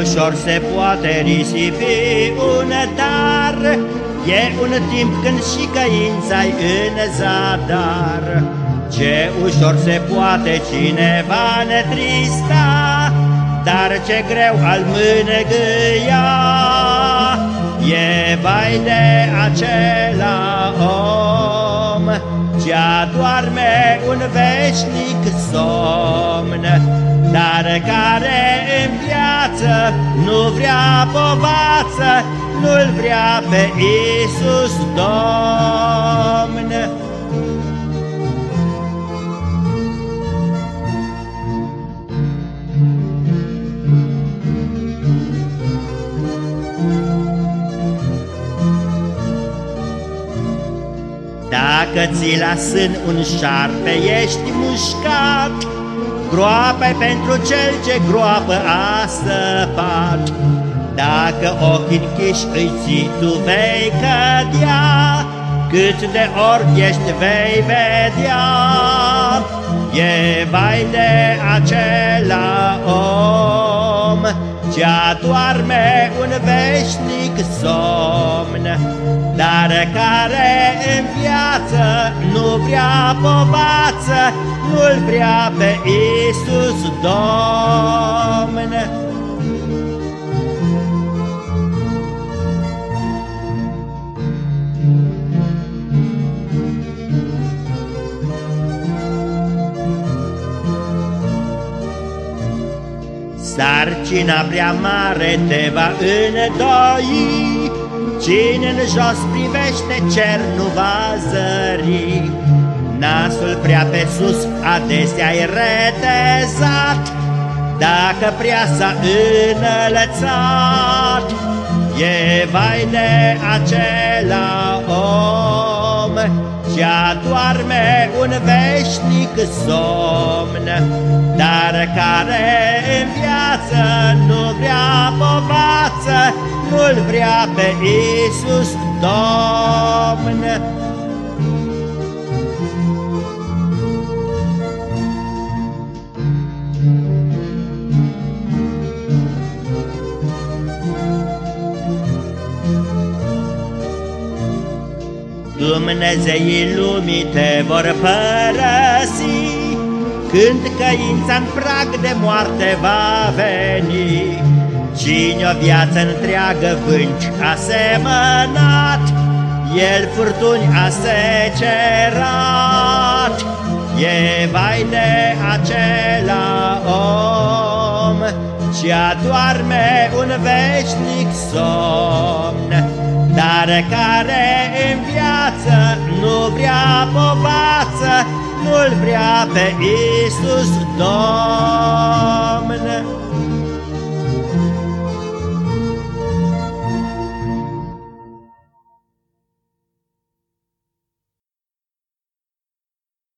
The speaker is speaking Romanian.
ușor se poate risipi un dar, E un timp când și căința în zadar. Ce ușor se poate cineva netrista, Dar ce greu al mânegâia, E vai de acela Ce adorme un veșnic somn, Dar care în viață nu vrea povață, Nu-L vrea pe Iisus Domn. Dacă ți la sân un șarpe ești mușcat, groapă pentru cel ce groapă a săpat. Dacă ochii închiși îi ții, tu vei cădea, Cât de ori ești vei vedea. E vai de acela om, Ce adoarme un veșnic somn, Dar care în viață nu vrea povață, Nu-L vrea pe Iisus Domn. Sarcina prea mare te va îndoi, Cine în jos privește cer nu va zări. Nasul prea pe sus adesea-i retezat, Dacă prea s-a înălățat, E vai de acela om, Ce adoarme un veșnic somn, Dar care în viață nu vrea povață, Nu-L vrea pe Iisus Domn. Dumnezeii lumii te vor părăsi, Când căința în prag de moarte va veni. Cine o viață întreagă vânci a semănat, El furtuni a secerat. E vai de acela om, Ce adoarme un veșnic somn, Dar care în viață nu vrea povață, Nu-L vrea pe Iisus Domn.